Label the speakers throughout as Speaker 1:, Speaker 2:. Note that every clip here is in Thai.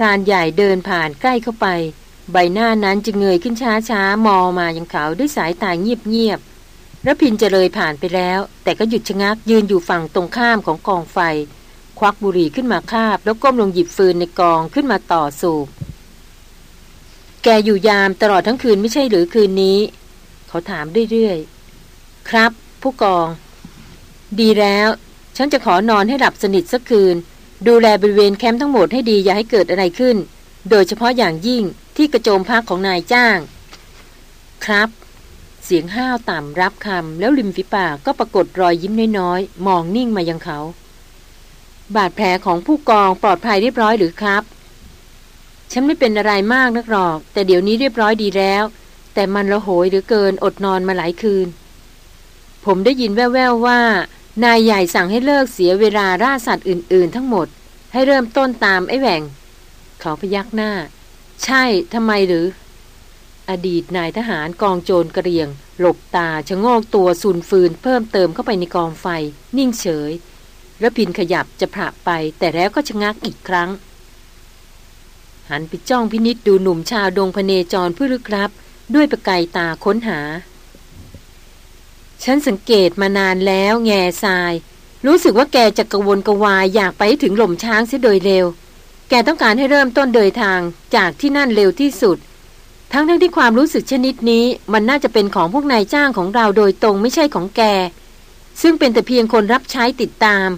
Speaker 1: พรานใหญ่เดินผ่านใกล้เข้าไป ใบหน้านั้นจะเงยขึ้นช้าช้ามองมาอยังเขาด้วยสายตาเงียบๆระพินจะเลยผ่านไปแล้ว แต่ก็หยุดชะงักยืนอยู่ฝั่งตรงข้ามของกองไฟ ควักบุหรี่ขึ้นมาคาบ แล้วก้มลงหยิบฟืนในกองขึ้นมาต่อสูบแกอยู่ยามตลอดทั้งคืนไม่ใช่หรือคืนนี้ เขาถามเรื่อยๆ ครับ ผู้กอง ดีแล้ว ฉันจะขอนอนให้หลับสนิทสักคืน ดูแลบริเวณแคมป์ทั้งหมดให้ดีอย่าให้เกิดอะไรขึ้น โดยเฉพาะอย่างยิ่งที่กระโจมพักของนายจ้าง ครับ เสียงห้าวต่ำรับคำแล้วริมฝีปากก็ปรากฏรอยยิ้มน้อยๆ มองนิ่งมายังเขา บาดแผลของผู้กองปลอดภัยเรียบร้อยหรือครับ ฉันไม่เป็นอะไรมากนักหรอก แต่เดี๋ยวนี้เรียบร้อยดีแล้ว แต่มันละโหยเหลือเกินอดนอนมาหลายคืน ผมได้ยินแว่วๆว่า นายใหญ่สั่งให้เลิกเสียเวลาล่าสัตว์อื่น ๆ ทั้งหมด ให้เริ่มต้นตามไอ้แหว่งเขาพยักหน้า ใช่ทำไมหรือ อดีตนายทหารกองโจรกระเรียง หลบตาชะโงกตัวสูนฟืน เพิ่มเติมเข้าไปในกองไฟ นิ่งเฉยระพินขยับจะผละไป แต่แล้วก็ชะงักอีกครั้ง หันไปจ้องพินิษดูหนุ่มชาวดงพเนจรผู้ลึกลับ ด้วยประกายตาค้นหา ฉันสังเกตมานานแล้ว แง่ทราย รู้สึกว่าแกจะกระวนกระวายอยากไปถึงหล่มช้างเสียโดยเร็ว แกต้องการให้เริ่มต้นเดินทางจากที่นั่นเร็วที่สุด ทั้งทั้งที่ความรู้สึกชนิดนี้ มันน่าจะเป็นของพวกนายจ้างของเราโดยตรงไม่ใช่ของแก ซึ่งเป็นแต่เพียงคนรับใช้ติดตาม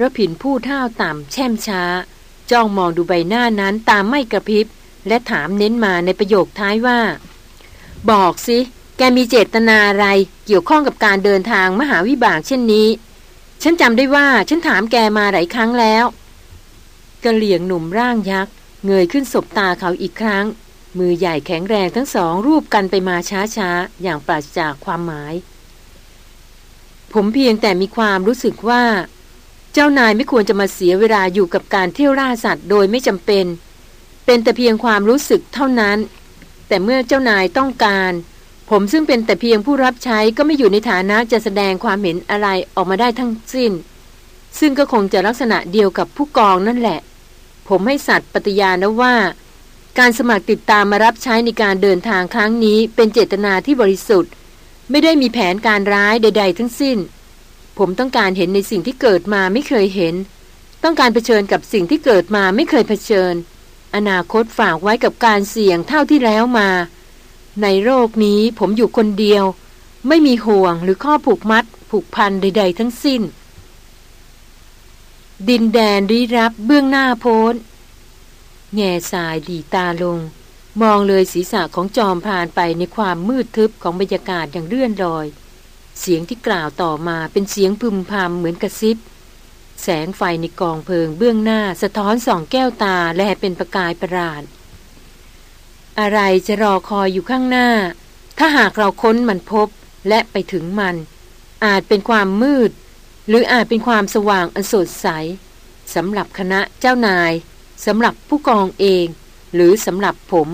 Speaker 1: ระผินพูดท่าต่ำแช่มช้า จ้องมองดูใบหน้านั้นตามไม่กระพริบ และถามเน้นมาในประโยคท้ายว่า บอกสิ แกมีเจตนาอะไรเกี่ยวข้องกับการเดินทางมหาวิบากเช่นนี้ ฉันจำได้ว่าฉันถามแกมาหลายครั้งแล้วกระเหลี่ยงหนุ่มร่างยักษ์เงยขึ้นสบตาเขาอีกครั้ง มือใหญ่แข็งแรงทั้งสองรูปกันไปมาช้าๆ อย่างปราศจากความหมาย ผมเพียงแต่มีความรู้สึกว่า เจ้านายไม่ควรจะมาเสียเวลาอยู่กับการเที่ยวล่าสัตว์โดยไม่จำเป็น เป็นแต่เพียงความรู้สึกเท่านั้น แต่เมื่อเจ้านายต้องการ ผมซึ่งเป็นแต่เพียงผู้รับใช้ก็ไม่อยู่ในฐานะจะแสดงความเห็นอะไรออกมาได้ทั้งสิ้น ซึ่งก็คงจะลักษณะเดียวกับผู้กองนั่นแหละ ผมให้สัตว์ปฏิญาณนะว่า การสมัครติดตามมารับใช้ในการเดินทางครั้งนี้เป็นเจตนาที่บริสุทธิ์ ไม่ได้มีแผนการร้ายใด ๆ ทั้งสิ้น ผมต้องการเห็นในสิ่งที่เกิดมาไม่เคยเห็น ต้องการเผชิญกับสิ่งที่เกิดมาไม่เคยเผชิญ อนาคตฝากไว้กับการเสี่ยงเท่าที่แล้วมา ในโลกนี้ผมอยู่คนเดียว ไม่มีห่วงหรือข้อผูกมัด ผูกพันใด ๆ ทั้งสิ้น ดินแดนรีรับเบื้องหน้าโพ้น แง่สายดีตาลง มองเลยศีรษะของจอมพานไปในความมืดทึบของบรรยากาศอย่างเลื่อนลอย เสียงที่กล่าวต่อมาเป็นเสียงพึมพำเหมือนกระซิบ แสงไฟในกองเพลิงเบื้องหน้าสะท้อนส่องแก้วตาและเป็นประกายประหลาด อะไรจะรอคอยอยู่ข้างหน้า ถ้าหากเราค้นมันพบและไปถึงมัน อาจเป็นความมืด หรืออาจเป็นความสว่างอันสดใสสำหรับคณะเจ้านายสำหรับผู้กองเอง หรือสำหรับผม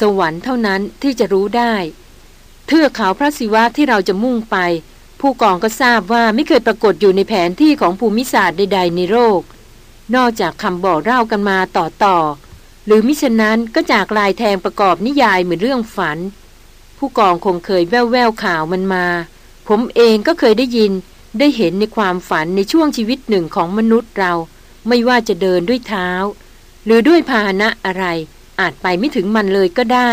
Speaker 1: สวรรค์เท่านั้นที่จะรู้ได้ เทือกเขาพระศิวะที่เราจะมุ่งไป ผู้กองก็ทราบว่าไม่เคยปรากฏอยู่ในแผนที่ของภูมิศาสตร์ใด ๆ ในโลกนอกจากคำบอกเล่ากันมาต่อต่อ หรือมิฉะนั้นก็จากลายแทงประกอบนิยายเหมือนเรื่องฝัน ผู้กองคงเคยแววแววข่าวมันมา ผมเองก็เคยได้ยินได้เห็นในความฝันในช่วงชีวิตหนึ่งของมนุษย์เรา ไม่ว่าจะเดินด้วยเท้า หรือด้วยพาหนะอะไร อาจไปไม่ถึงมันเลยก็ได้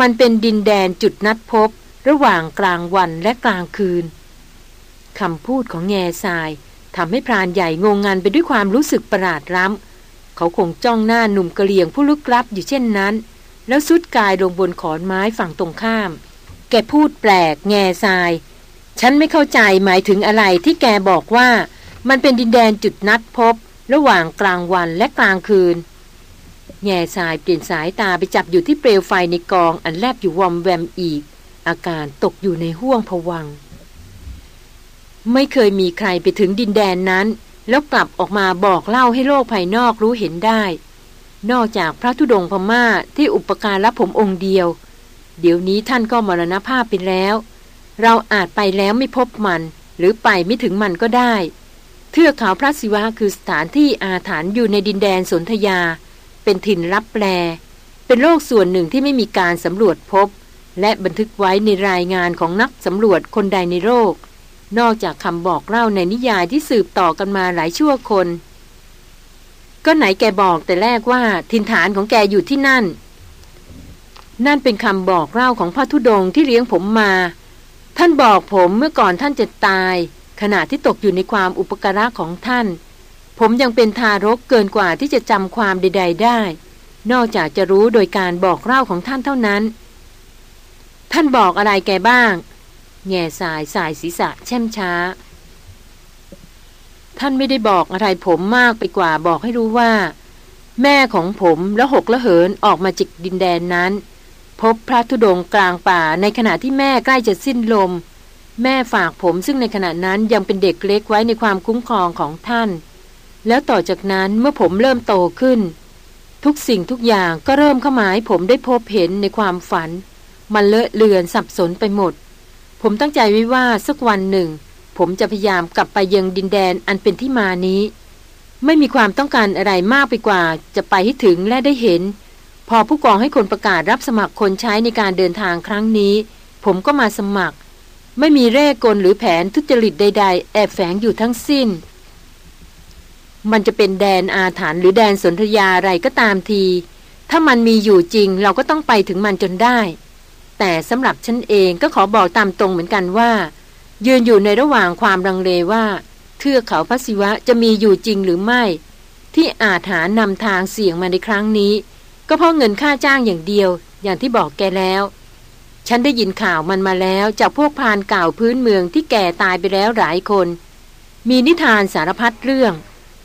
Speaker 1: มันเป็นดินแดนจุดนัดพบ ระหว่างกลางวันและกลางคืนคำพูดของแง่ทรายทำให้พรานใหญ่งงงันไปด้วยความรู้สึกประหลาดล้ำ เขาคงจ้องหน้าหนุ่มกระเลียงผู้ลึกลับอยู่เช่นนั้น แล้วสุดกายลงบนขอนไม้ฝั่งตรงข้าม แกพูดแปลก แง่ทราย ฉันไม่เข้าใจหมายถึงอะไรที่แกบอกว่า มันเป็นดินแดนจุดนัดพบ ระหว่างกลางวันและกลางคืน แง่ทรายเปลี่ยนสายตาไปจับอยู่ที่เปลวไฟในกองอันแลบอยู่วอมแวมอีก อาการตกอยู่ในห้วงผวัง ไม่เคยมีใครไปถึงดินแดนนั้น แล้วกลับออกมาบอกเล่าให้โลกภายนอกรู้เห็นได้ นอกจากพระธุดงพม่าที่อุปการรับผมองค์เดียว เดี๋ยวนี้ท่านก็มรณภาพไปแล้ว เราอาจไปแล้วไม่พบมัน หรือไปไม่ถึงมันก็ได้ เทือกเขาพระศิวะคือสถานที่อาถรรพ์อยู่ในดินแดนสนธยา เป็นถิ่นรับแปล เป็นโลกส่วนหนึ่งที่ไม่มีการสำรวจพบ และบันทึกไว้ในรายงานของนักสำรวจคนใดในโลก นอกจากคำบอกเล่าในนิยายที่สืบต่อกันมาหลายชั่วคน ก็ไหนแกบอกแต่แรกว่าทินฐานของแกอยู่ที่นั่น นั่นเป็นคำบอกเล่าของพระธุดงที่เลี้ยงผมมา ท่านบอกผมเมื่อก่อนท่านจะตาย ขณะที่ตกอยู่ในความอุปการะของท่าน ผมยังเป็นทารกเกินกว่าที่จะจำความใด ๆ ได้ นอกจากจะรู้โดยการบอกเล่าของท่านเท่านั้น ท่านบอกอะไรแกบ้าง แง่สายสายศีรษะแช่มช้า ท่านไม่ได้บอกอะไรผมมากไปกว่าบอกให้รู้ว่า แม่ของผมและหกละเหินออกมาจิกดินแดนนั้น พบพระธุดงกลางป่าในขณะที่แม่ใกล้จะสิ้นลม แม่ฝากผมซึ่งในขณะนั้นยังเป็นเด็กเล็กไว้ในความคุ้มครองของท่าน แล้วต่อจากนั้นเมื่อผมเริ่มโตขึ้น ทุกสิ่งทุกอย่างก็เริ่มเข้ามาให้ผมได้พบเห็นในความฝัน มันเลอะเลือนสับสนไปหมด ผมตั้งใจไว้ว่าสักวันหนึ่ง ผมจะพยายามกลับไปยังดินแดนอันเป็นที่มานี้ ไม่มีความต้องการอะไรมากไปกว่า จะไปให้ถึงและได้เห็น พอผู้กองให้คนประกาศรับสมัครคนใช้ในการเดินทางครั้งนี้ ผมก็มาสมัคร ไม่มีเร่กลหรือแผนทุจริตใด ๆ แอบแฝงอยู่ทั้งสิ้น มันจะเป็นแดนอาถรรพ์หรือแดนสนธยาอะไรก็ตามที ถ้ามันมีอยู่จริงเราก็ต้องไปถึงมันจนได้ แต่สำหรับฉันเองก็ขอบอกตามตรงเหมือนกันว่า ยืนอยู่ในระหว่างความรังเลว่าเทือกเขาพระศิวะจะมีอยู่จริงหรือไม่ ที่อาจหานำทางเสี่ยงมาในครั้งนี้ ก็เพราะเงินค่าจ้างอย่างเดียว อย่างที่บอกแกแล้ว ฉันได้ยินข่าวมันมาแล้วจากพวกพานเก่าพื้นเมืองที่แก่ตายไปแล้วหลายคน มีนิทานสารพัดเรื่อง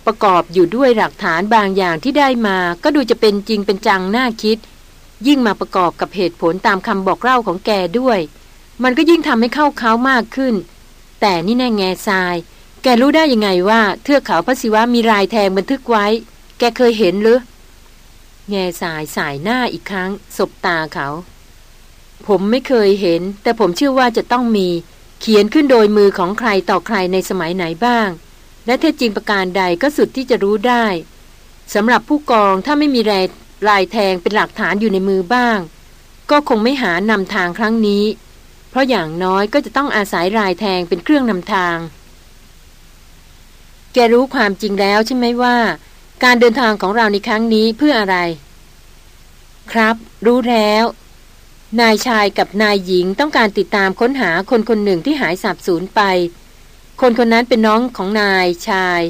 Speaker 1: ประกอบอยู่ด้วยหลักฐานบางอย่างที่ได้มา ก็ดูจะเป็นจริงเป็นจังน่าคิด ยิ่งมาประกอบกับเหตุผลตามคำบอกเล่าของแกด้วย มันก็ยิ่งทำให้เข้าเขามากขึ้น แต่นี่แน่แง่ทราย แกรู้ได้ยังไงว่าเทือกเขาพระศิวะมีรายแทงบันทึกไว้ แกเคยเห็นหรือ แง่สายสายหน้าอีกครั้ง สบตาเขา ผมไม่เคยเห็น แต่ผมเชื่อว่าจะต้องมี เขียนขึ้นโดยมือของใครต่อใครในสมัยไหนบ้าง และเท็จจริงประการใดก็สุดที่จะรู้ได้สำหรับผู้กองถ้าไม่มีแร ลายแทงเป็นหลักฐานอยู่ในมือบ้าง ก็คงไม่หานำทางครั้งนี้ เพราะอย่างน้อยก็จะต้องอาศัยรายแทงเป็นเครื่องนำทาง แกรู้ความจริงแล้วใช่ไหมว่า การเดินทางของเราในครั้งนี้เพื่ออะไร ครับ รู้แล้ว นายชายกับนายหญิงต้องการติดตามค้นหาคนคนหนึ่งที่หายสาบสูญไป คนคนนั้นเป็นน้องของนายชาย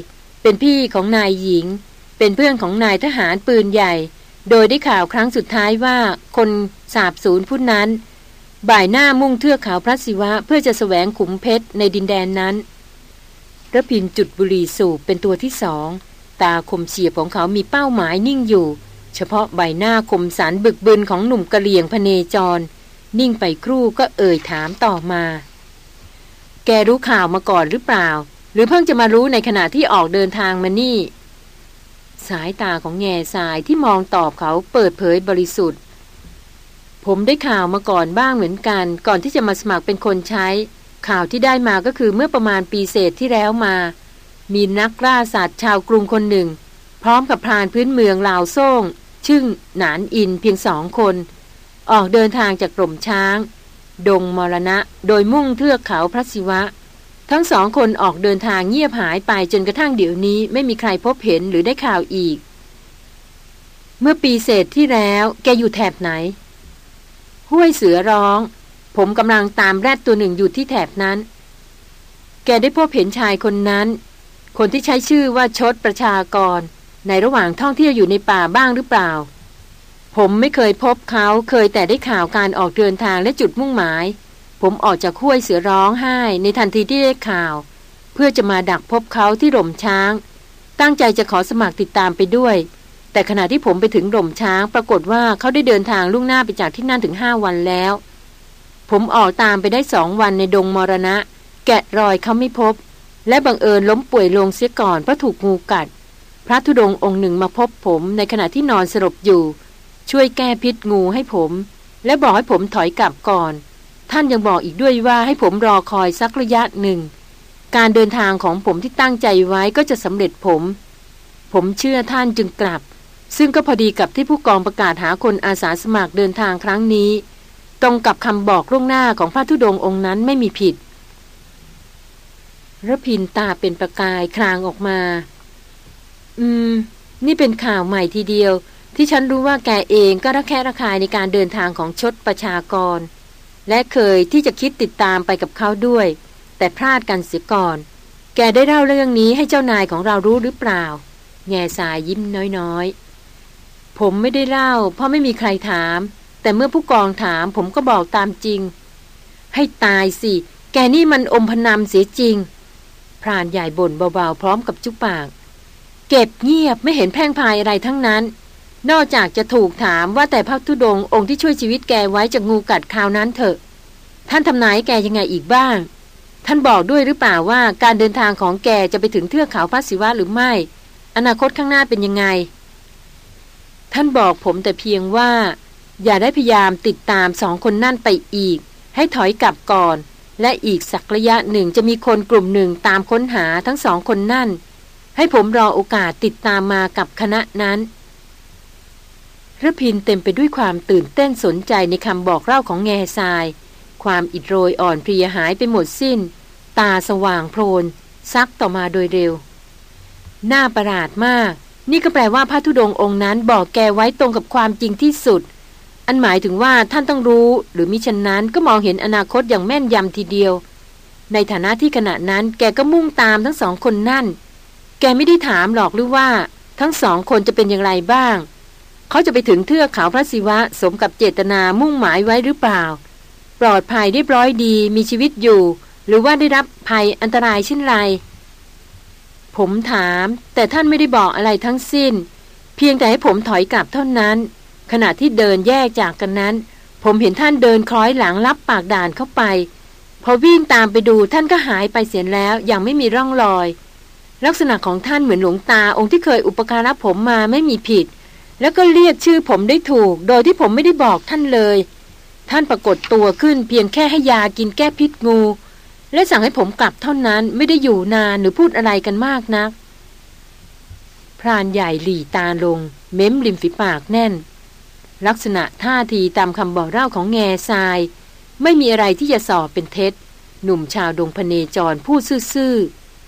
Speaker 1: เป็นพี่ของนายหญิง เป็นเพื่อนของนายทหารปืนใหญ่ โดยได้ข่าวครั้งสุดท้ายว่าคนสาบสูญผู้นั้น บ่ายหน้ามุ่งเทือกเขาพระศิวะเพื่อจะสแสวงขุมเพชรในดินแดนนั้นระพินจุดบุหรี่สูบเป็นตัวที่สอง ตาคมเฉียบของเขามีเป้าหมายนิ่งอยู่ เฉพาะใบหน้าคมสันบึกบึนของหนุ่มกะเหลี่ยงพเนจร นิ่งไปครู่ก็เอ่ยถามต่อมา แกรู้ข่าวมาก่อนหรือเปล่า หรือเพิ่งจะมารู้ในขณะที่ออกเดินทางมานี่ สายตาของแง่สายที่มองตอบเขาเปิดเผยบริสุทธิ์ ผมได้ข่าวมาก่อนบ้างเหมือนกัน ก่อนที่จะมาสมัครเป็นคนใช้ ข่าวที่ได้มาก็คือเมื่อประมาณปีเศษที่แล้วมา มีนักล่าสัตว์ชาวกรุงคนหนึ่ง พร้อมกับพรานพื้นเมืองลาวโซ่งชึ่งหนานอินเพียงสองคน ออกเดินทางจากกล่มช้าง ดงมรณะ โดยมุ่งเทือกเขาพระศิวะ ทั้งสองคนออกเดินทางเงียบหายไปจนกระทั่งเดี๋ยวนี้ไม่มีใครพบเห็นหรือได้ข่าวอีก เมื่อปีเศษที่แล้วแกอยู่แถบไหน ห้วยเสือร้อง ผมกำลังตามแรดตัวหนึ่งอยู่ที่แถบนั้น แกได้พบเห็นชายคนนั้น คนที่ใช้ชื่อว่าชดประชากร ในระหว่างท่องเที่ยวอยู่ในป่าบ้างหรือเปล่า ผมไม่เคยพบเขาเคยแต่ได้ข่าวการออกเดินทางและจุดมุ่งหมาย ผมออกจากห้วยเสือร้องไห้ในทันทีที่ได้ข่าว เพื่อจะมาดักพบเขาที่หล่มช้าง ตั้งใจจะขอสมัครติดตามไปด้วย แต่ขณะที่ผมไปถึงหล่มช้าง ปรากฏว่าเขาได้เดินทางล่วงหน้าไปจากที่นั่นถึงห้าวันแล้ว ผมออกตามไปได้สองวันในดงมรณะ แกะรอยเขาไม่พบ และบังเอิญล้มป่วยลงเสียก่อนเพราะถูกงูกัด พระธุดงองค์หนึ่งมาพบผมในขณะที่นอนสลบอยู่ ช่วยแก้พิษงูให้ผม และบอกให้ผมถอยกลับก่อน ท่านยังบอกอีกด้วยว่าให้ผมรอคอยสักระยะหนึ่ง การเดินทางของผมที่ตั้งใจไว้ก็จะสำเร็จผม ผมเชื่อท่านจึงกลับ ซึ่งก็พอดีกับที่ผู้กองประกาศหาคนอาสาสมัครเดินทางครั้งนี้ ตรงกับคำบอกล่วงหน้าของพระธุดงค์องค์นั้นไม่มีผิดระพินตาเป็นประกายคลางออกมา อืม นี่เป็นข่าวใหม่ทีเดียว ที่ฉันรู้ว่าแกเองก็ระแคะระคายในการเดินทางของชดประชากร และเคยที่จะคิดติดตามไปกับเขาด้วย แต่พลาดกันเสียก่อน แกได้เล่าเรื่องนี้ให้เจ้านายของเรารู้หรือเปล่า แง่สายยิ้มน้อยๆ ผมไม่ได้เล่า เพราะไม่มีใครถาม แต่เมื่อผู้กองถามผมก็บอกตามจริง ให้ตายสิ แกนี่มันอมพนำเสียจริง พรานใหญ่บ่นเบาๆ พร้อมกับจุปาก เก็บเงียบไม่เห็นแพ่งพายอะไรทั้งนั้น นอกจากจะถูกถามว่าแต่พระธุดงองค์ที่ช่วยชีวิตแกไว้จากงูกัดคราวนั้นเถอะ ท่านทำนายแกยังไงอีกบ้าง ท่านบอกด้วยหรือเปล่าว่าการเดินทางของแกจะไปถึงเทือกเขาพระศิวะหรือไม่ อนาคตข้างหน้าเป็นยังไง ท่านบอกผมแต่เพียงว่า อย่าได้พยายามติดตามสองคนนั่นไปอีก ให้ถอยกลับก่อน และอีกสักระยะหนึ่งจะมีคนกลุ่มหนึ่งตามค้นหาทั้งสองคนนั่น ให้ผมรอโอกาสติดตามมากับคณะนั้น ระพินเต็มไปด้วยความตื่นเต้นสนใจในคำบอกเล่าของแง่ทราย ความอิดโรยอ่อนเพลียหายไปหมดสิ้น ตาสว่างโพลนซักต่อมาโดยเร็ว หน้าประหลาดมาก นี่ก็แปลว่าพระธุดงองค์นั้นบอกแกไว้ตรงกับความจริงที่สุด อันหมายถึงว่าท่านต้องรู้ หรือมิฉะนั้นก็มองเห็นอนาคตอย่างแม่นยำทีเดียว ในฐานะที่ขณะนั้นแกก็มุ่งตามทั้งสองคนนั่น แกไม่ได้ถามหรอกหรือว่า ทั้งสองคนจะเป็นอย่างไรบ้าง เขาจะไปถึงเทือกเขาพระศิวะสมกับเจตนามุ่งหมายไว้หรือเปล่า ปลอดภัยเรียบร้อยดีมีชีวิตอยู่ หรือว่าได้รับภัยอันตรายเช่นไร ผมถาม แต่ท่านไม่ได้บอกอะไรทั้งสิ้น เพียงแต่ให้ผมถอยกลับเท่านั้น ขณะที่เดินแยกจากกันนั้น ผมเห็นท่านเดินคล้อยหลังรับปากด่านเข้าไป พอวิ่งตามไปดูท่านก็หายไปเสียแล้วอย่างไม่มีร่องรอย ลักษณะของท่านเหมือนหลวงตาองค์ที่เคยอุปการะผมมาไม่มีผิด แล้วก็เรียกชื่อผมได้ถูก โดยที่ผมไม่ได้บอกท่านเลย ท่านปรากฏตัวขึ้นเพียงแค่ให้ยากินแก้พิษงู และสั่งให้ผมกลับเท่านั้นไม่ได้อยู่นานหรือพูดอะไรกันมากนัก พรานใหญ่หลีตาลง เม้มริมฝีปากแน่น ลักษณะท่าทีตามคำบอกเล่าของแง่ทราย ไม่มีอะไรที่จะสอบเป็นเท็จ หนุ่มชาวดงพเนจรพูดซื่อ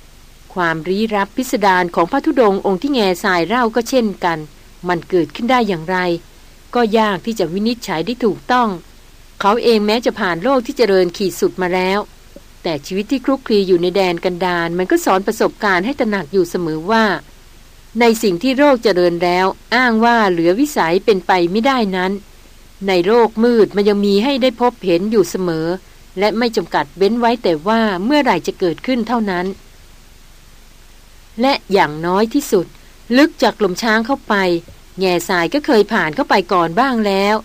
Speaker 1: ๆความรีรับพิสดารของพระธุดงองค์ที่แง่ทรายเล่าก็เช่นกัน มันเกิดขึ้นได้อย่างไร ก็ยากที่จะวินิจฉัยได้ถูกต้อง เขาเองแม้จะผ่านโลกที่เจริญขีดสุดมาแล้ว แต่ชีวิตที่คลุกคลีอยู่ในแดนกันดารมันก็สอนประสบการณ์ให้ตระหนักอยู่เสมอว่า ในสิ่งที่โรคเจริญแล้ว อ้างว่าเหลือวิสัยเป็นไปไม่ได้นั้น ในโรคมืดมันยังมีให้ได้พบเห็นอยู่เสมอ และไม่จำกัดเว้นไว้แต่ว่าเมื่อไหร่จะเกิดขึ้นเท่านั้นและอย่างน้อยที่สุด ลึกจากลมช้างเข้าไป แง่สายก็เคยผ่านเข้าไปก่อนบ้างแล้ว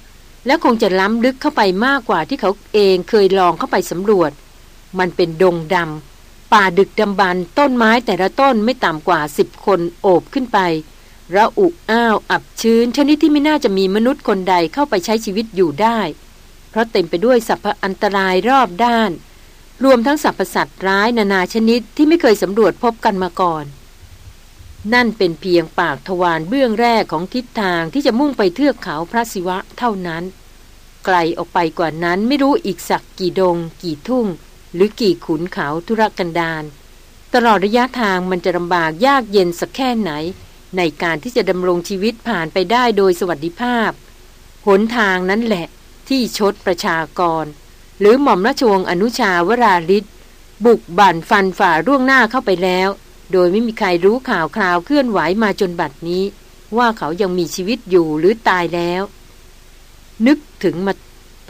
Speaker 1: และคงจะล้ำลึกเข้าไปมากกว่าที่เขาเองเคยลองเข้าไปสำรวจ มันเป็นดงดำป่าดึกดำบรรต้นไม้แต่ละต้นไม่ต่ำกว่าสิบคนโอบขึ้นไประอุอ้าว อับชื้นชนิดที่ไม่น่าจะมีมนุษย์คนใดเข้าไปใช้ชีวิตอยู่ได้ เพราะเต็มไปด้วยสัพพอันตรายรอบด้าน รวมทั้งสัพพสัตว์ร้ายนานาชนิดที่ไม่เคยสำรวจพบกันมาก่อน นั่นเป็นเพียงปากทวารเบื้องแรกของทิศทางที่จะมุ่งไปเทือกเขาพระศิวะเท่านั้น ไกลออกไปกว่านั้นไม่รู้อีกสักกี่ดง กี่ทุ่ง หรือกี่ขุนเขาธุรกันดารตลอดระยะทางมันจะลำบากยากเย็นสักแค่ไหน ในการที่จะดำรงชีวิตผ่านไปได้โดยสวัสดิภาพ หนทางนั้นแหละที่ชดประชากร หรือหม่อมราชวงศ์อนุชาวราลิศบุกบั่นฟันฝ่าร่วงหน้าเข้าไปแล้ว โดยไม่มีใครรู้ข่าวคราวเคลื่อนไหวมาจนบัดนี้ ว่าเขายังมีชีวิตอยู่หรือตายแล้ว นึกถึงมา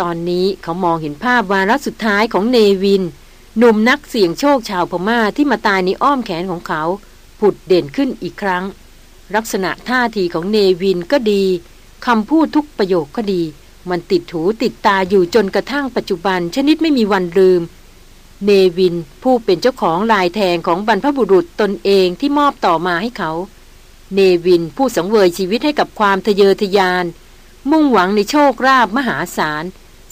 Speaker 1: ตอนนี้เขามองเห็นภาพวาระสุดท้ายของเนวิน หนุ่มนักเสี่ยงโชคชาวพม่าที่มาตายในอ้อมแขนของเขา ผุดเด่นขึ้นอีกครั้ง ลักษณะท่าทีของเนวินก็ดีคำพูดทุกประโยคก็ดี มันติดหูติดตาอยู่จนกระทั่งปัจจุบันชนิดไม่มีวันลืม เนวินผู้เป็นเจ้าของลายแทงของบรรพบุรุษตนเองที่มอบต่อมาให้เขา เนวินผู้สังเวยชีวิตให้กับความทะเยอทะยาน มุ่งหวังในโชคราบมหาศาล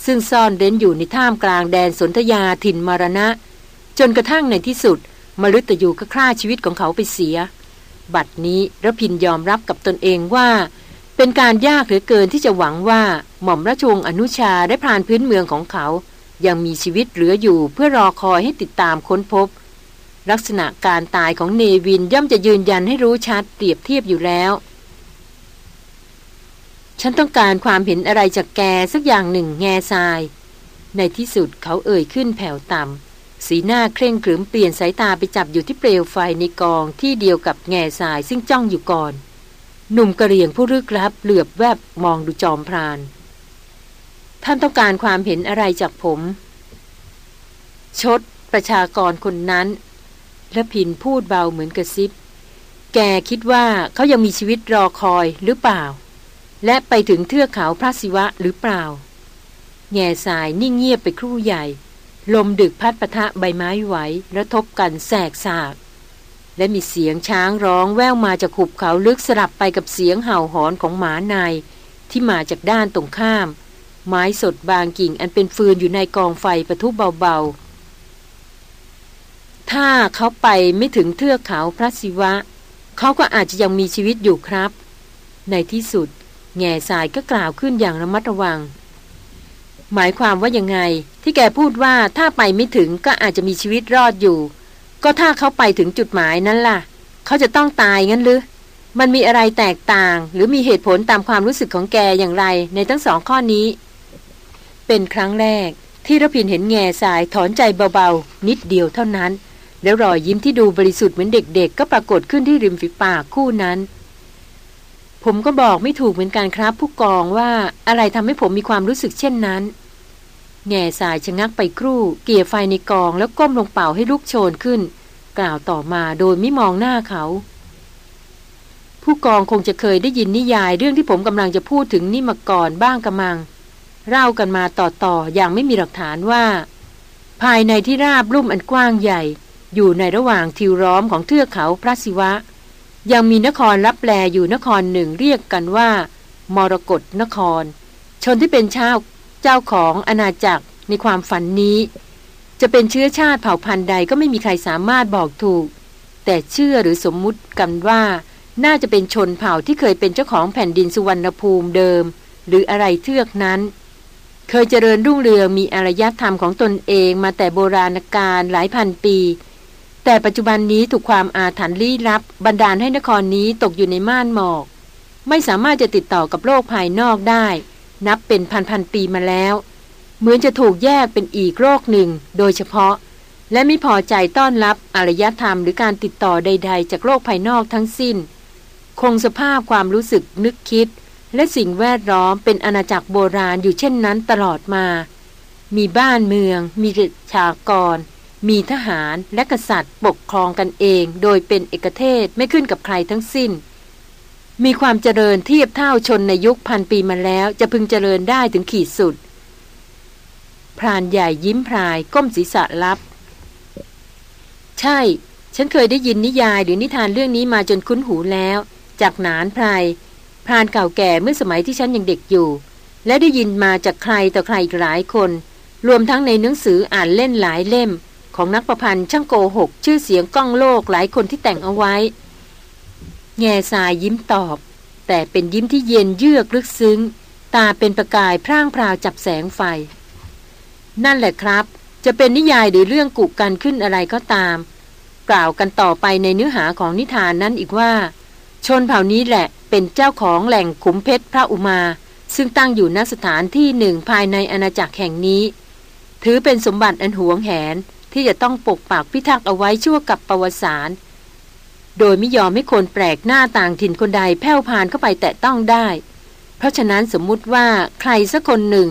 Speaker 1: ซึ่งซ่อนเร้นอยู่ในท่ามกลางแดนสนธยาถิ่นมรณะ จนกระทั่งในที่สุด มฤตยูก็ฆ่าชีวิตของเขาไปเสีย บัดนี้ระพินยอมรับกับตนเองว่า เป็นการยากเหลือเกินที่จะหวังว่าหม่อมราชวงศ์อนุชาได้พรานพื้นเมืองของเขา ยังมีชีวิตเหลืออยู่เพื่อรอคอยให้ติดตามค้นพบ ลักษณะการตายของเนวินย่อมจะยืนยันให้รู้ชัดเปรียบเทียบอยู่แล้ว ฉันต้องการความเห็นอะไรจากแกสักอย่างหนึ่งแง่ทราย ในที่สุดเขาเอ่ยขึ้นแผ่วต่ำสีหน้าเคร่งขรึมเปลี่ยนสายตาไปจับอยู่ที่เปลวไฟในกองที่เดียวกับแง่สายซึ่งจ้องอยู่ก่อน หนุ่มกระเรียงผู้รึกลับเหลือบแวบมองดูจอมพราน ท่านต้องการความเห็นอะไรจากผม ชดประชากรคนนั้นและพินพูดเบาเหมือนกระซิบ แกคิดว่าเขายังมีชีวิตรอคอยหรือเปล่า และไปถึงเทือกเขาพระศิวะหรือเปล่า แง่สายนิ่งเงียบไปครู่ใหญ่ ลมดึกพัดปะทะใบไม้ไหวระทบกันแสกสาก และมีเสียงช้างร้องแว่วมาจากขุบเขาลึกสลับไปกับเสียงเห่าหอนของหมานายที่มาจากด้านตรงข้าม ไม้สดบางกิ่งอันเป็นฟืนอยู่ในกองไฟประทุเบาๆ ถ้าเขาไปไม่ถึงเทือกเขาพระศิวะ เขาก็อาจจะยังมีชีวิตอยู่ครับ ในที่สุด แง่สายก็กล่าวขึ้นอย่างระมัดระวัง หมายความว่ายังไง ที่แกพูดว่าถ้าไปไม่ถึงก็อาจจะมีชีวิตรอดอยู่ ก็ถ้าเขาไปถึงจุดหมายนั้นล่ะ เขาจะต้องตายงั้นหรือมันมีอะไรแตกต่าง หรือมีเหตุผลตามความรู้สึกของแกอย่างไรในทั้งสองข้อนี้ เป็นครั้งแรกที่รพินเห็นแง่สายถอนใจเบาๆ นิดเดียวเท่านั้น แล้วรอยยิ้มที่ดูบริสุทธิ์เหมือนเด็กๆ ก็ปรากฏขึ้นที่ริมฝีปากคู่นั้น ผมก็บอกไม่ถูกเหมือนกันครับ ผู้กองว่าอะไรทำให้ผมมีความรู้สึกเช่นนั้น แง่สายชะงักไปครู่ เกี่ยไฟในกองแล้วก้มลงเป่าให้ลุกโชนขึ้น กล่าวต่อมาโดยไม่มองหน้าเขา ผู้กองคงจะเคยได้ยินนิยายเรื่องที่ผมกำลังจะพูดถึงนี่มาก่อนบ้างกระมัง เล่ากันมาต่อๆอย่างไม่มีหลักฐานว่า ภายในที่ราบลุ่มอันกว้างใหญ่ อยู่ในระหว่างทิวร้อมของเทือกเขาพระศิวะ ยังมีนครรับแลอยู่นครหนึ่งเรียกกันว่า มรกรนคร ชนที่เป็นชาวเจ้าของอาณาจักรในความฝันนี้ จะเป็นเชื้อชาติเผ่าพันธุ์ใดก็ไม่มีใครสามารถบอกถูก แต่เชื่อหรือสมมุติกันว่าน่าจะเป็นชนเผ่าที่เคยเป็นเจ้าของแผ่นดินสุวรรณภูมิเดิม หรืออะไรเทือกนั้น เคยเจริญรุ่งเรืองมีอารยธรรมของตนเองมาแต่โบราณกาลหลายพันปี แต่ปัจจุบันนี้ถูกความอาถรรพ์ลี้ลับ บันดาลให้นครนี้ตกอยู่ในม่านหมอก ไม่สามารถจะติดต่อกับโลกภายนอกได้ นับเป็นพันพันปีมาแล้ว เหมือนจะถูกแยกเป็นอีกโรคหนึ่ง โดยเฉพาะ และไม่พอใจต้อนรับอารยธรรมหรือการติดต่อใด ๆ จากโลกภายนอกทั้งสิ้น คงสภาพความรู้สึกนึกคิด และสิ่งแวดล้อมเป็นอาณาจักรโบราณอยู่เช่นนั้นตลอดมา มีบ้านเมือง มีประชากร มีทหารและกษัตริย์ ปกครองกันเอง โดยเป็นเอกเทศไม่ขึ้นกับใครทั้งสิ้น มีความเจริญเทียบเท่าชนในยุคพันปีมาแล้วจะพึงเจริญได้ถึงขีดสุด พรานใหญ่ยิ้มพรายก้มศีรษะรับ ใช่ ฉันเคยได้ยินนิยายหรือนิทานเรื่องนี้มาจนคุ้นหูแล้ว จากนานพราย พรานเก่าแก่เมื่อสมัยที่ฉันยังเด็กอยู่ และได้ยินมาจากใครต่อใครอีกหลายคน รวมทั้งในหนังสืออ่านเล่นหลายเล่ม ของนักประพันธ์ช่างโกหก ชื่อเสียงก้องโลกหลายคนที่แต่งเอาไว้ แง่ทรายยิ้มตอบ แต่เป็นยิ้มที่เย็นเยือกลึกซึ้ง ตาเป็นประกายพร่างพราวจับแสงไฟ นั่นแหละครับ จะเป็นนิยายหรือเรื่องกุกันขึ้นอะไรก็ตาม กล่าวกันต่อไปในเนื้อหาของนิทานนั้นอีกว่า ชนเผ่านี้แหละเป็นเจ้าของแหล่งขุมเพชรพระอุมา ซึ่งตั้งอยู่ณสถานที่หนึ่งภายในอาณาจักรแห่งนี้ ถือเป็นสมบัติอันหวงแหนที่จะต้องปกปักพิทักษ์เอาไว้ชั่วกับประวัติศาสตร์โดยไม่ยอมให้คนแปลกหน้าต่างถิ่นคนใดแผ่วพานเข้าไปแตะต้องได้ เพราะฉะนั้นสมมุติว่าใครสักคนหนึ่ง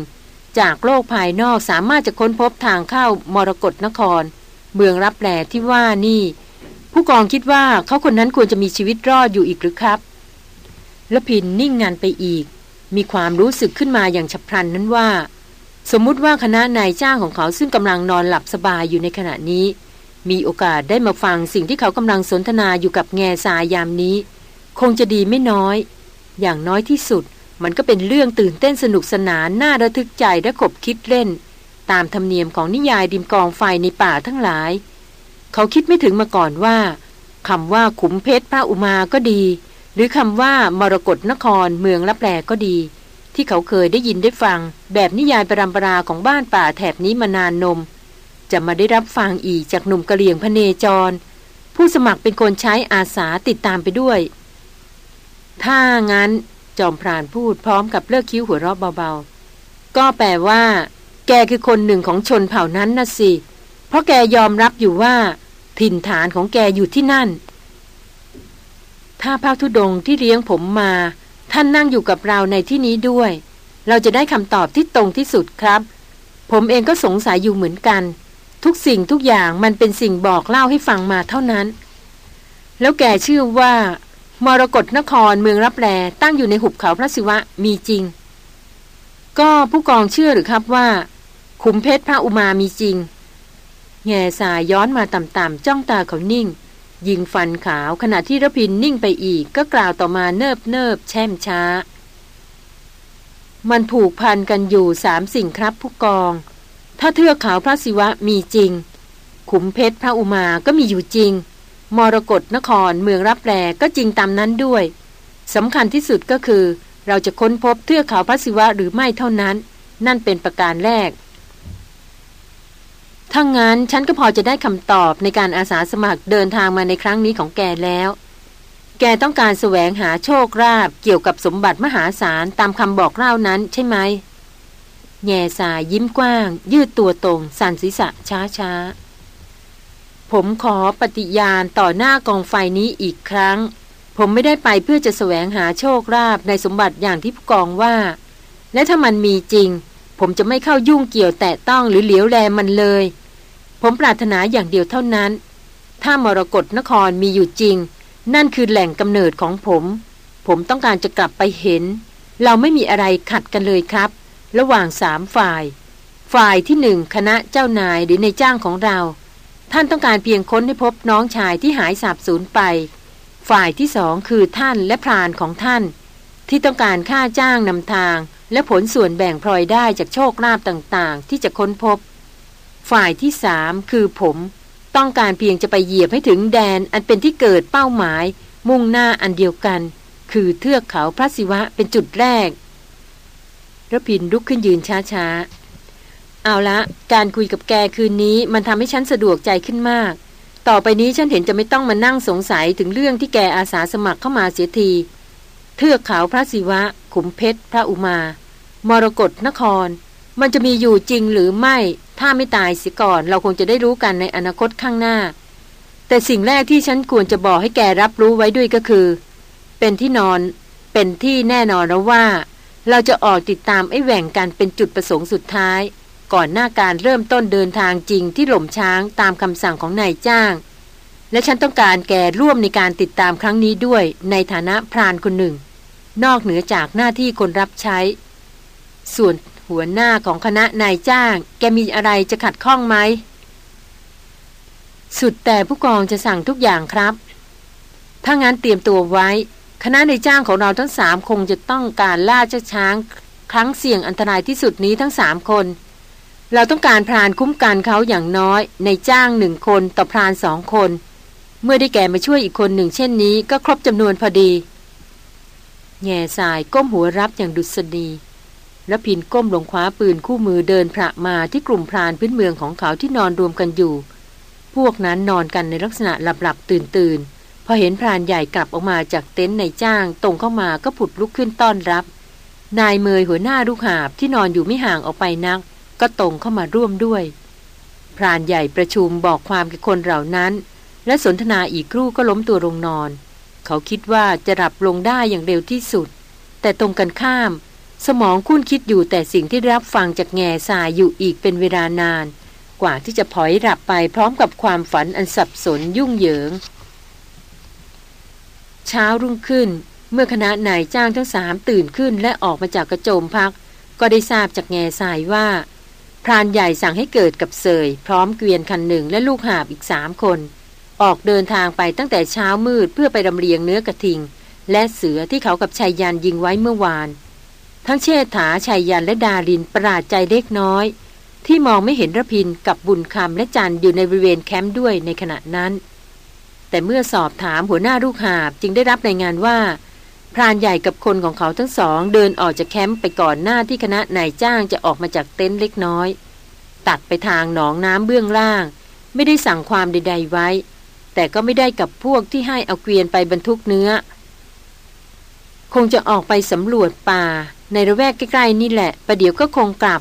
Speaker 1: จากโลกภายนอกสามารถจะค้นพบทางเข้ามรกรนคร เมืองรับแลที่ว่านี่ ผู้กองคิดว่าเขาคนนั้นควรจะมีชีวิตรอดอยู่อีกหรือครับละพินนิ่งงานไปอีก มีความรู้สึกขึ้นมาอย่างฉับพลันนั้นว่า สมมุติว่าคณะนายจ้างของเขาซึ่งกำลังนอนหลับสบายอยู่ในขณะนี้ มีโอกาสได้มาฟังสิ่งที่เขากำลังสนทนาอยู่กับแง่สายยามนี้ คงจะดีไม่น้อย อย่างน้อยที่สุด มันก็เป็นเรื่องตื่นเต้นสนุกสนานน่าระทึกใจและขบคิดเล่น ตามธรรมเนียมของนิยายดิมกองไฟในป่าทั้งหลาย เขาคิดไม่ถึงมาก่อนว่าคำว่าขุมเพชรพระอุมาก็ดี หรือคำว่ามรกรนครเมืองลับแลก็ดี ที่เขาเคยได้ยินได้ฟัง แบบนิยายปรำปราของบ้านป่าแถบนี้มานานนม จะมาได้รับฟังอีกจากหนุ่มกะเหลี่ยงพเนจร ผู้สมัครเป็นคนใช้อาสาติดตามไปด้วย ถ้างั้นจอมพรานพูดพร้อมกับเลิกคิ้วหัวเราะเบาๆ ก็แปลว่า แกคือคนหนึ่งของชนเผ่านั้นนะสิ เพราะแกยอมรับอยู่ว่า ถิ่นฐานของแกอยู่ที่นั่น ถ้าพระธุดงที่เลี้ยงผมมา ท่านนั่งอยู่กับเราในที่นี้ด้วย เราจะได้คำตอบที่ตรงที่สุดครับ ผมเองก็สงสัยอยู่เหมือนกัน ทุกสิ่งทุกอย่างมันเป็นสิ่งบอกเล่าให้ฟังมาเท่านั้น แล้วแกชื่อว่ามรกรนครเมืองรับแลตั้งอยู่ในหุบเขาพระศิวะมีจริง ก็ผู้กองเชื่อหรือครับว่า ขุมเพชรพระอุมามีจริง แง่สายย้อนมาต่ำๆจ้องตาเขานิ่ง ยิงฟันขาวขณะที่ระพินนิ่งไปอีกก็กล่าวต่อมาเนิบเนิบแช่มช้า มันผูกพันกันอยู่สามสิ่งครับผู้กอง ถ้าเทือกเขาพระศิวะมีจริง ขุมเพชรพระอุมาก็มีอยู่จริง มรกรนครเมืองรับแลก็จริงตามนั้นด้วยสำคัญที่สุดก็คือ เราจะค้นพบเทือกเขาพระศิวะหรือไม่เท่านั้น นั่นเป็นประการแรก ถ้างั้นฉันก็พอจะได้คำตอบในการอาสาสมัครเดินทางมาในครั้งนี้ของแกแล้ว แกต้องการแสวงหาโชคราบเกี่ยวกับสมบัติมหาศาลตามคำบอกเล่านั้นใช่ไหม แง่สายยิ้มกว้าง ยืดตัวตรง สั่นศีรษะช้าช้าผมขอปฏิญาณต่อหน้ากองไฟนี้อีกครั้ง ผมไม่ได้ไปเพื่อจะแสวงหาโชคลาภในสมบัติอย่างที่ผู้กองว่า และถ้ามันมีจริง ผมจะไม่เข้ายุ่งเกี่ยวแตะต้องหรือเหลียวแลมันเลย ผมปรารถนาอย่างเดียวเท่านั้น ถ้ามรกรนครมีอยู่จริง นั่นคือแหล่งกำเนิดของผม ผมต้องการจะกลับไปเห็น เราไม่มีอะไรขัดกันเลยครับ ระหว่างสามฝ่าย ฝ่ายที่หนึ่งคณะเจ้านายหรือในจ้างของเรา ท่านต้องการเพียงค้นให้พบน้องชายที่หายสาบสูญไป ฝ่ายที่สองคือท่านและพรานของท่าน ที่ต้องการค่าจ้างนำทาง และผลส่วนแบ่งพลอยได้จากโชคลาภต่างๆ ที่จะค้นพบ ฝ่ายที่สามคือผม ต้องการเพียงจะไปเหยียบให้ถึงแดนอันเป็นที่เกิดเป้าหมาย มุ่งหน้าอันเดียวกัน คือเทือกเขาพระศิวะเป็นจุดแรกระพินลุกขึ้นยืนช้าๆ เอาละ การคุยกับแกคืนนี้มันทำให้ฉันสะดวกใจขึ้นมาก ต่อไปนี้ฉันเห็นจะไม่ต้องมานั่งสงสัยถึงเรื่องที่แกอาสาสมัครเข้ามาเสียที เทือกเขาพระศิวะ ขุมเพชร พระอุมา มรกรนคร มันจะมีอยู่จริงหรือไม่ ถ้าไม่ตายเสียก่อน เราคงจะได้รู้กันในอนาคตข้างหน้า แต่สิ่งแรกที่ฉันควรจะบอกให้แกรับรู้ไว้ด้วยก็คือ เป็นที่นอน เป็นที่แน่นอนแล้วว่า เราจะออกติดตามไอ้แหว่งกันเป็นจุดประสงค์สุดท้าย ก่อนหน้าการเริ่มต้นเดินทางจริงที่หล่มช้างตามคำสั่งของนายจ้าง และฉันต้องการแกร่วมในการติดตามครั้งนี้ด้วย ในฐานะพรานคนหนึ่ง นอกเหนือจากหน้าที่คนรับใช้ ส่วน หัวหน้าของคณะนายจ้าง แกมีอะไรจะขัดข้องไหม สุดแต่ผู้กองจะสั่งทุกอย่างครับ ถ้างั้นเตรียมตัวไว้ คณะนายจ้างของเราทั้งสามคงจะต้องการล่าเจ้าช้าง ครั้งเสี่ยงอันตรายที่สุดนี้ทั้งสามคน เราต้องการพรานคุ้มกันเขาอย่างน้อย ในจ้างหนึ่งคนต่อพรานสองคน เมื่อได้แก่มาช่วยอีกคนหนึ่งเช่นนี้ ก็ครบจำนวนพอดีแง่สายก้มหัวรับอย่างดุษฎี แล้วพินก้มลงคว้าปืนคู่มือเดินพระมาที่กลุ่มพรานพื้นเมืองของเขาที่นอนรวมกันอยู่ พวกนั้นนอนกันในลักษณะหลับหลับตื่นตื่นพอเห็นพรานใหญ่กลับออกมาจากเต็นท์ในจ้างตรงเข้ามาก็ผุดลุกขึ้นต้อนรับ นายเมยหัวหน้าลูกหาบที่นอนอยู่ไม่ห่างออกไปนัก ก็ตรงเข้ามาร่วมด้วย พรานใหญ่ประชุมบอกความกับคนเหล่านั้น และสนทนาอีกครู่ก็ล้มตัวลงนอน เขาคิดว่าจะหลับลงได้อย่างเร็วที่สุด แต่ตรงกันข้าม สมองคุ้นคิดอยู่แต่สิ่งที่รับฟังจากแง่สายอยู่อีกเป็นเวลานาน กว่าที่จะพลอยหลับไปพร้อมกับความฝันอันสับสนยุ่งเหยิง เช้ารุ่งขึ้น เมื่อคณะนายจ้างทั้งสามตื่นขึ้นและออกมาจากกระโจมพัก ก็ได้ทราบจากแง่สายว่า พรานใหญ่สั่งให้เกิดกับเสย พร้อมเกวียนคันหนึ่งและลูกหาบอีกสามคน ออกเดินทางไปตั้งแต่เช้ามืดเพื่อไปรำเลียงเนื้อกระทิง และเสือที่เขากับชายยันยิงไว้เมื่อวาน ทั้งเชษฐาชายยันและดารินประหลาดใจเล็กน้อย ที่มองไม่เห็นระพินกับบุญคำและจันอยู่ในบริเวณแคมป์ด้วยในขณะนั้น แต่เมื่อสอบถามหัวหน้าลูกหาบจึงได้รับรายงานว่า พรานใหญ่กับคนของเขาทั้งสอง เดินออกจากแคมป์ไปก่อนหน้าที่คณะนายจ้างจะออกมาจากเต็นท์เล็กน้อย ตัดไปทางหนองน้ำเบื้องล่าง ไม่ได้สั่งความใด ๆ ไว้ แต่ก็ไม่ได้กับพวกที่ให้เอาเกวียนไปบรรทุกเนื้อ คงจะออกไปสำรวจป่า ในระแวกใกล้ๆนี่แหละ ประเดี๋ยวก็คงกลับ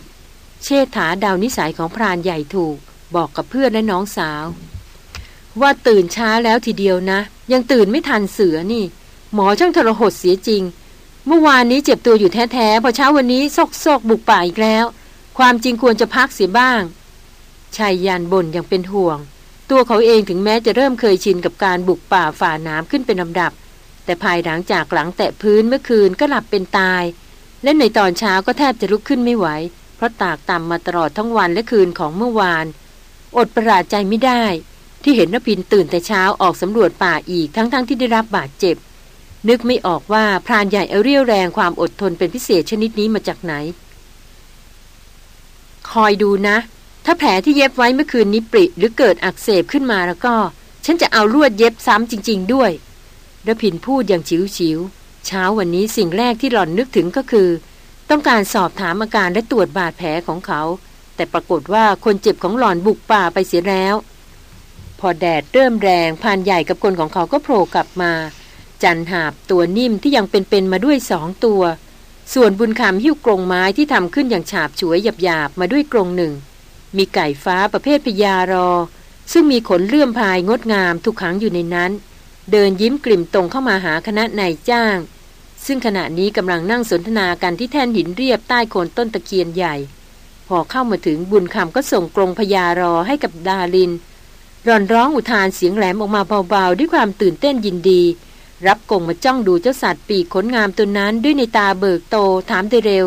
Speaker 1: เชษฐาดาวนิสัยของพรานใหญ่ถูก บอกกับเพื่อนและน้องสาว ว่าตื่นช้าแล้วทีเดียวนะ ยังตื่นไม่ทันเสือนี่ หมอช่างทรหดเสียจริง เมื่อวานนี้เจ็บตัวอยู่แท้ๆพอเช้าวันนี้ซกซกบุกป่าอีกแล้ว ความจริงควรจะพักเสียบ้างชายยันบ่นยังเป็นห่วง ตัวเขาเองถึงแม้จะเริ่มเคยชินกับการบุกป่าฝ่าน้ำขึ้นเป็นลำดับ แต่ภายหลังจากหลังแตะพื้นเมื่อคืนก็หลับเป็นตาย และในตอนเช้าก็แทบจะลุกขึ้นไม่ไหว เพราะตากตำมาตลอดทั้งวันและคืนของเมื่อวาน อดประหลาดใจไม่ได้ ที่เห็นนพินตื่นแต่เช้าออกสำรวจป่าอีกทั้งๆทที่ได้รับบาดเจ็บ นึกไม่ออกว่าพรานใหญ่เอาเรี่ยวแรงความอดทนเป็นพิเศษชนิดนี้มาจากไหน คอยดูนะ ถ้าแผลที่เย็บไว้เมื่อคืนนี้ปริหรือเกิดอักเสบขึ้นมาแล้วก็ ฉันจะเอาลวดเย็บซ้ำจริง ๆ ด้วยรพินพูดอย่างฉิวๆ เช้าวันนี้สิ่งแรกที่หล่อนนึกถึงก็คือ ต้องการสอบถามอาการและตรวจบาดแผลของเขา แต่ปรากฏว่าคนเจ็บของหลอนบุกป่าไปเสียแล้ว พอแดดเริ่มแรงพานใหญ่กับคนของเขาก็โผล่กลับมา จันหาบตัวนิ่มที่ยังเป็นๆมาด้วยสองตัว ส่วนบุญคำหิ้วกรงไม้ที่ทำขึ้นอย่างฉาบฉวยหยาบๆมาด้วยกรงหนึ่ง มีไก่ฟ้าประเภทพญารอ ซึ่งมีขนเลื่อมพายงดงามทุกขังอยู่ในนั้น เดินยิ้มกลิ่มตรงเข้ามาหาคณะนายจ้าง ซึ่งขณะนี้กำลังนั่งสนทนากันที่แท่นหินเรียบใต้โคนต้นตะเคียนใหญ่ พอเข้ามาถึงบุญคำก็ส่งกรงพญารอให้กับดาลินร่อนร้องอุทานเสียงแหลมออกมาเบาๆ ด้วยความตื่นเต้นยินดี รับกรงมาจ้องดูเจ้าสัตว์ปีกขนงามตัวนั้นด้วยในตาเบิกโตถามไดเร็ว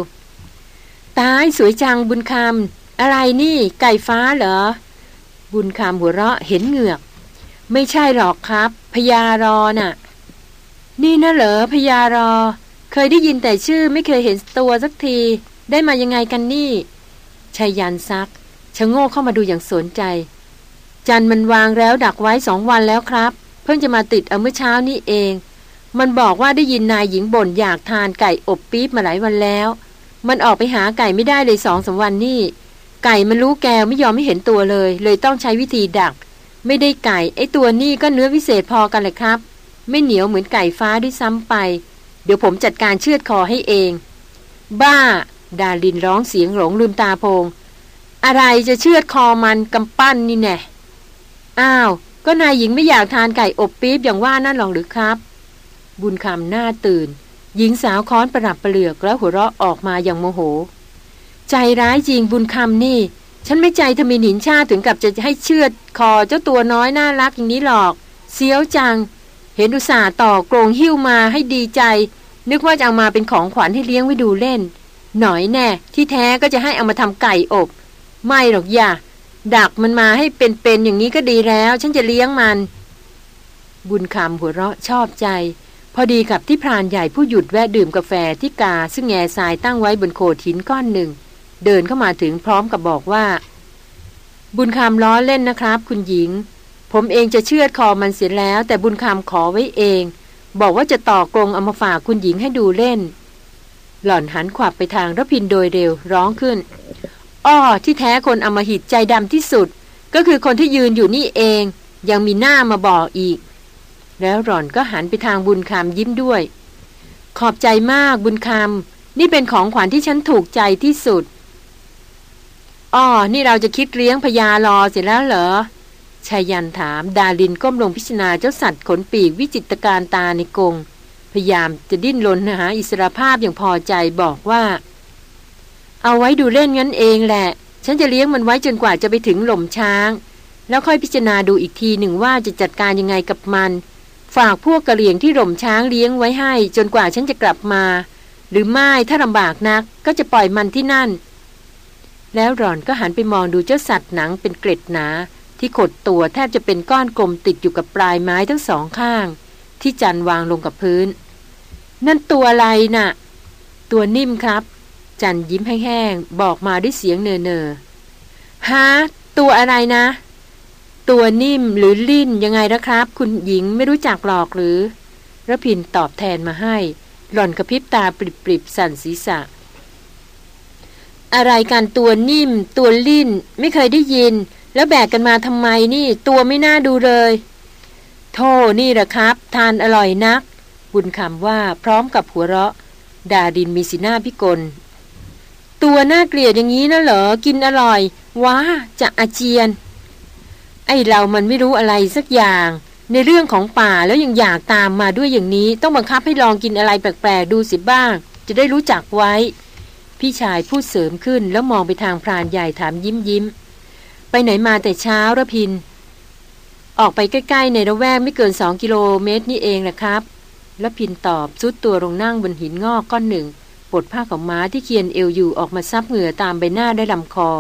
Speaker 1: ตายสวยจังบุญคำอะไรนี่ ไก่ฟ้าเหรอ บุญคำหัวเราะเห็นเหงือก ไม่ใช่หรอกครับพญารอน่ะ นี่นะเหรอพญารอ เคยได้ยินแต่ชื่อไม่เคยเห็นตัวสักที ได้มายังไงกันนี่ชายันซักชะโง่เข้ามาดูอย่างสนใจ จันมันวางแล้วดักไว้สองวันแล้วครับ เพิ่งจะมาติดเอาเมื่อเช้านี้เอง มันบอกว่าได้ยินนายหญิงบ่นอยากทานไก่อบปี๊บมาหลายวันแล้ว มันออกไปหาไก่ไม่ได้เลยสองสาวันนี่ไก่มันรู้แกไม่ยอมไม่เห็นตัวเลย เลยต้องใช้วิธีดัก ไม่ได้ไก่ ไอตัวนี่ก็เนื้อวิเศษพอกันเลยครับ ไม่เหนียวเหมือนไก่ฟ้าด้วยซ้ำไป เดี๋ยวผมจัดการเชือดคอให้เอง บ้า ดาลินร้องเสียงหลงลืมตาโพง อะไรจะเชือดคอมันกำปั้นนี่แน่อ้าว ก็นายหญิงไม่อยากทานไก่อบปี๊บอย่างว่านั่นหรอกหรือครับ บุญคำหน้าตื่น หญิงสาวค้อนประดับประเหลือกแล้วหัวเราะออกมาอย่างโมโห ใจร้ายจริงบุญคำนี่ ฉันไม่ใจทมินินชาถึงกับจะให้เชือดคอเจ้าตัวน้อยน่ารักอย่างนี้หรอก เสียวจัง เห็นอุตส่าห์ต่อกรงหิ้วมาให้ดีใจ นึกว่าจะเอามาเป็นของขวัญให้เลี้ยงไว้ดูเล่น หน่อยแน่ ที่แท้ก็จะให้เอามาทำไก่อบ ไม่หรอกอย่า ดักมันมาให้เป็นๆอย่างนี้ก็ดีแล้ว ฉันจะเลี้ยงมัน บุญคำหัวเราะชอบใจ พอดีกับที่พรานใหญ่ผู้หยุดแวะดื่มกาแฟที่กาซึ่งแง่ทรายตั้งไว้บนโขดหินก้อนหนึ่ง เดินเข้ามาถึงพร้อมกับบอกว่า บุญคำล้อเล่นนะครับ คุณหญิง ผมเองจะเชือดคอมันเสียแล้ว แต่บุญคำขอไว้เอง บอกว่าจะต่อกรงเอามาฝากคุณหญิงให้ดูเล่น หล่อนหันขวับไปทางรพินโดยเร็วร้องขึ้น อ้อที่แท้คนอมหิตใจดำที่สุด ก็คือคนที่ยืนอยู่นี่เอง ยังมีหน้ามาบอกอีก แล้วหล่อนก็หันไปทางบุญคำยิ้มด้วย ขอบใจมากบุญคำนี่เป็นของขวัญที่ฉันถูกใจที่สุด อ้อนี่เราจะคิดเลี้ยงพญารอเสร็จแล้วเหรอชายันถาม ดาลินก้มลงพิจารณาเจ้าสัตว์ขนปีกวิจิตการตาในกรงพยายามจะดิ้นรนหาอิสรภาพอย่างพอใจบอกว่า เอาไว้ดูเล่นงั้นเองแหละ ฉันจะเลี้ยงมันไว้จนกว่าจะไปถึงหล่มช้าง แล้วค่อยพิจารณาดูอีกทีหนึ่งว่าจะจัดการยังไงกับมัน ฝากพวกกระเหลี่ยงที่หล่มช้างเลี้ยงไว้ให้ จนกว่าฉันจะกลับมา หรือไม่ถ้าลำบากนักก็จะปล่อยมันที่นั่น แล้วหล่อนก็หันไปมองดูเจ้าสัตว์หนังเป็นเกล็ดหนา ที่ขดตัวแทบจะเป็นก้อนกลมติดอยู่กับปลายไม้ทั้งสองข้าง ที่จันวางลงกับพื้น นั่นตัวอะไรนะ่ะ ตัวนิ่มครับ จันยิ้มแห้งๆบอกมาด้วยเสียงเนอเนอฮะตัวอะไรนะ ตัวนิ่มหรือลิ่นยังไงนะครับ คุณหญิงไม่รู้จักหรอกหรือระพินตอบแทนมาให้ หล่อนกระพริบตาปริบๆสั่นศีรษะ อะไรกันตัวนิ่ม ตัวลิ่น ไม่เคยได้ยิน แล้วแบกกันมาทำไมนี่ ตัวไม่น่าดูเลยโธ่นี่แหละครับ ทานอร่อยนัก บุญคำว่าพร้อมกับหัวเราะ ดาดินมีสีหน้าพิกล ตัวน่าเกลียดอย่างนี้นะเหรอ กินอร่อย ว้า จะอาเจียน ไอเรามันไม่รู้อะไรสักอย่าง ในเรื่องของป่าแล้วยังอยากตามมาด้วยอย่างนี้ ต้องบังคับให้ลองกินอะไรแปลกๆดูสิบ้าง จะได้รู้จักไว้ พี่ชายพูดเสริมขึ้นแล้วมองไปทางพรานใหญ่ถามยิ้มยิ้ม ไปไหนมาแต่เช้าระพิน ออกไปใกล้ ๆ ในระแวกไม่เกินสองกิโลเมตรนี่เองนะครับระพินตอบซุดตัวลงนั่งบนหินงอกก้อนหนึ่งปลดผ้าของม้าที่เคียนเอวอยู่ออกมาซับเหงื่อตามใบหน้าได้ลำคอ